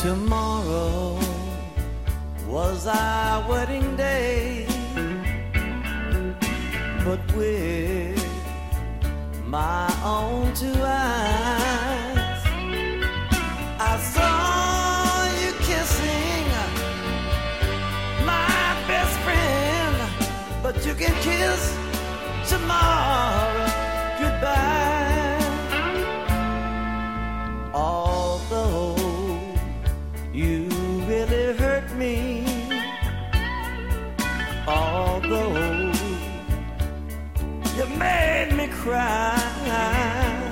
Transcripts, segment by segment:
Tomorrow was our wedding day, but with my own two eyes. You really hurt me. Although you made me cry.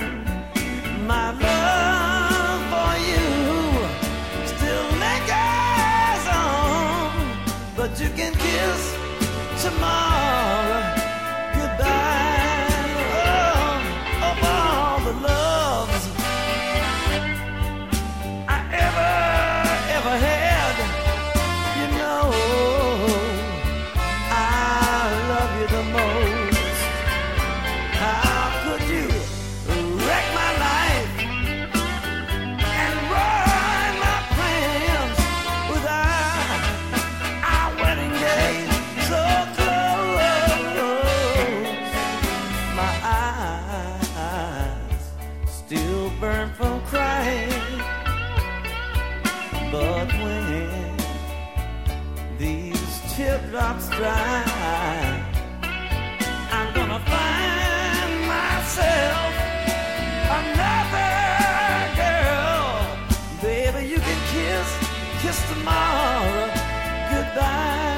But when these teardrops dry, I'm gonna find myself another girl. Baby, you can kiss, kiss tomorrow. Goodbye.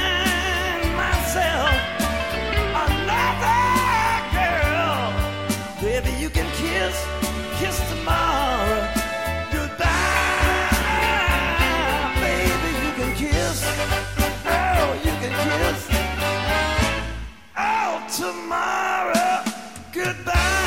yourself another girl. Baby, you can kiss, kiss tomorrow. Goodbye, baby, you can kiss. Oh, you can kiss. Oh, tomorrow. Goodbye.